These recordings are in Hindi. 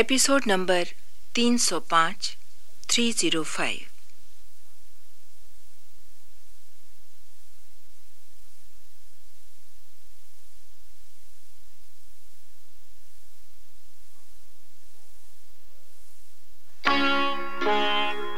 एपिसोड नंबर 305 305 अपने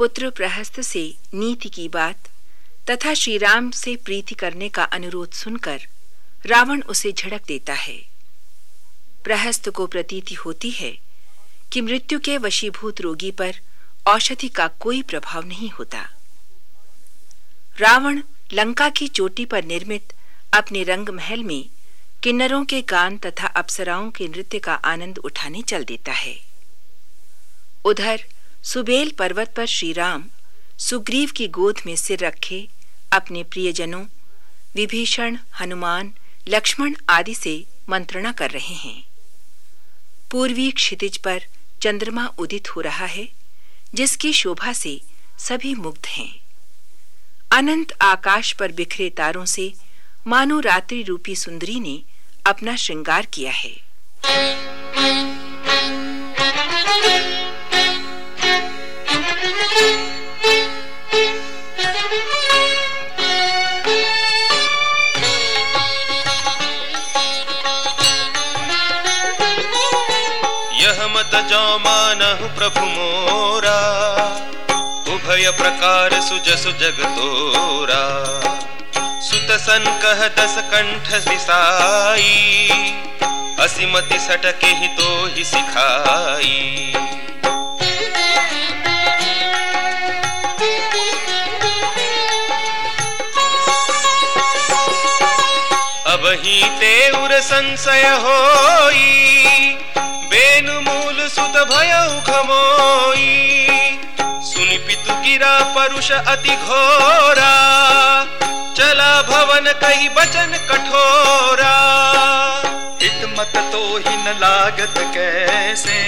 पुत्र प्रहस्त से नीति की बात तथा श्री राम से प्रीति करने का अनुरोध सुनकर रावण उसे झड़क देता है। प्रहस्त को प्रतीति होती है कि मृत्यु के वशीभूत रोगी पर औषधि का कोई प्रभाव नहीं होता। रावण लंका की चोटी पर निर्मित अपने रंग महल में किन्नरों के गान तथा अप्सराओं के नृत्य का आनंद उठाने चल देता है। उधर सुबेल पर्वत पर श्री राम सुग्रीव की गोद में सिर रखे अपने प्रियजनों, विभीषण, हनुमान, लक्ष्मण आदि से मंत्रणा कर रहे हैं। पूर्वी क्षितिज पर चंद्रमा उदित हो रहा है, जिसकी शोभा से सभी मुग्ध हैं। अनंत आकाश पर बिखरे तारों से मानो रात्रि रूपी सुंदरी ने अपना श्रृंगार किया है। जो मानहु प्रभु मोरा। उभय प्रकार सुजस जग तोरा। सुत सन कह दस कंठ सिसाई असिमति सटके ही तो ही सिखाई। अब ही ते उर संशय होई। बेनु सुत भय खमोई। सुनि पितु गिरा परुष अति घोरा। चला भवन कही बचन कठोरा। इत मत तो ही न लागत कैसे?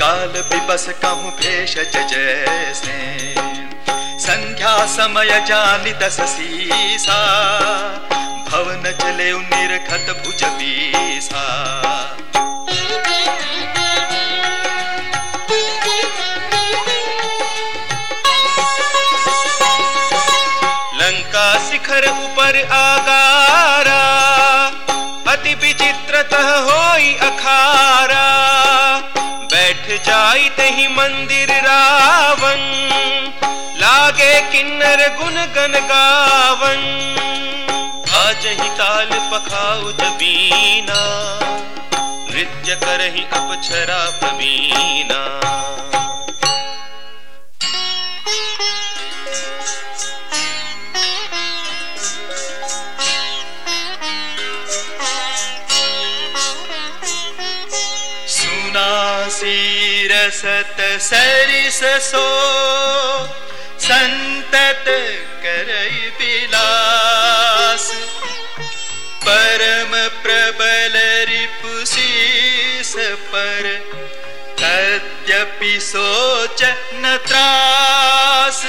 काल विबस कहूँ भेषज जैसे। संध्या समय जानि दस सीसा भवन चले निरखत भुज बीसा लंका शिखर ऊपर आगारा। अति विचित्रतः होई अखारा। बैठ जाई तही मंदिर रावण। लागे किन्नर गुन गन गावन आज ही काल पखाउ जबीना। नृत्य करही अपछरा प्रवीणा। रसत सरिस सो। संतत करई विलास परम प्रबल रिपुशीस पर तद्यपि सोच न त्रास।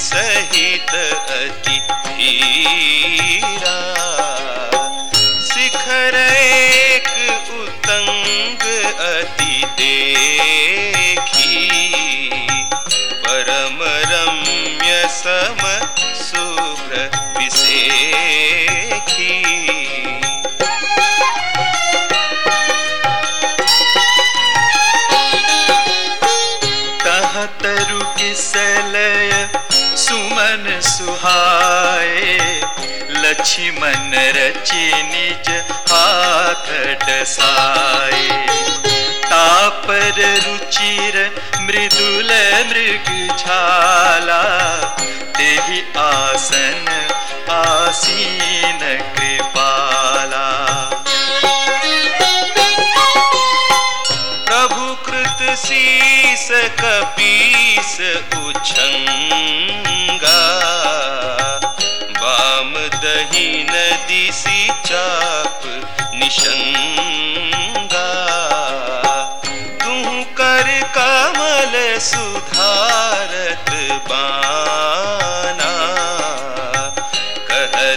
सहित अति धीरा शिखर एक उतंग अति देखी। परम रम्य सम शुभ्र विशेखी लक्ष्मण रचि निज हाथ डसाए तापर रुचिर मृदुल मृग झाला। तेहि आसन आसीन कृपाला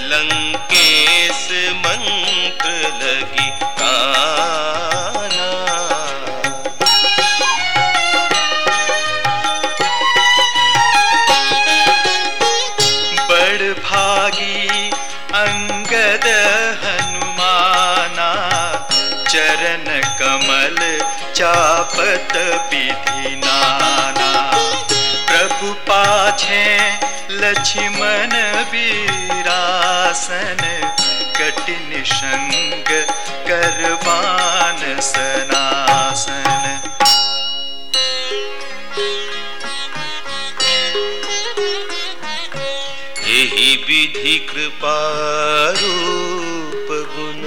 कहलंकेश मंत्र लगी बड़ भागी अंगद हनुमाना चरण कमल चापत विधि नाना। प्रभु पाछे लक्ष्मण वीरासन, कठिन संग करबान सनासन। यही विधि कृपा रूप गुण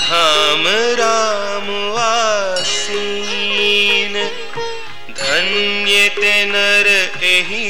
धाम राम आसीन धन्य ते नर एहि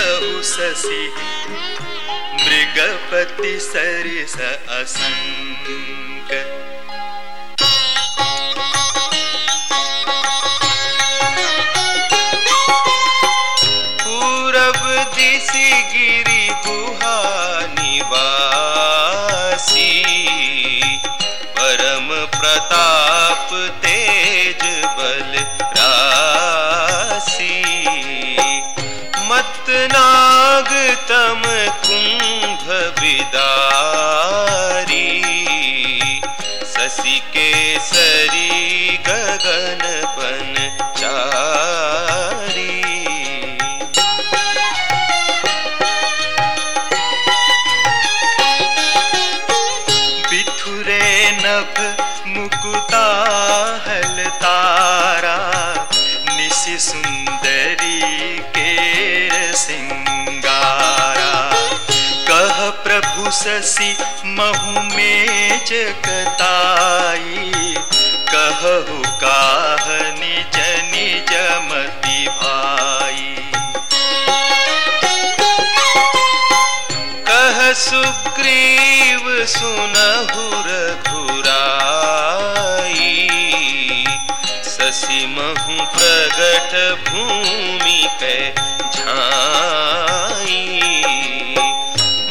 शशि मृगपति सरिस असंक पूरब दिशि गिरि गुहा निवासी परम प्रताप तेज मत कुंभ विदारी। शशि केसरी गगन बन चारी। बिथुरे नभ शशि महु में जगताई कहु काह निज निज मति भाई। कह सुग्रीव सुनहु रघुराई। शशि महु प्रगट भूमि पे झाई।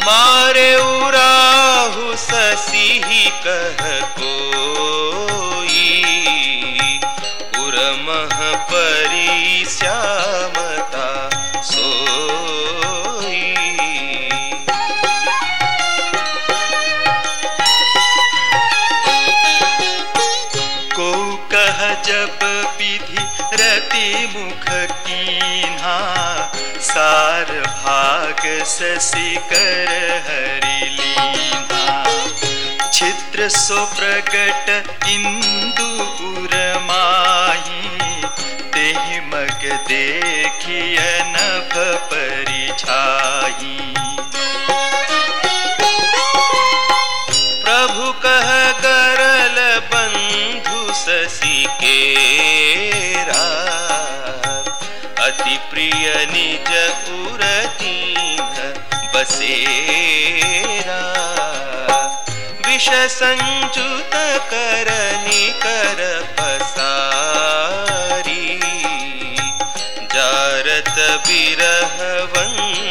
मारे उराहु ससी कह कोई। उरमह परी श्यामता शशि कर हरि सो प्रगट इंदु उर माही। तेहि मग देखिय नभ परिछाही। प्रभु कह गरल बंधु शशि अति प्रिय निज उर दीन बसेरा। विष संयुत कर पसारी। जारत बिरह वंग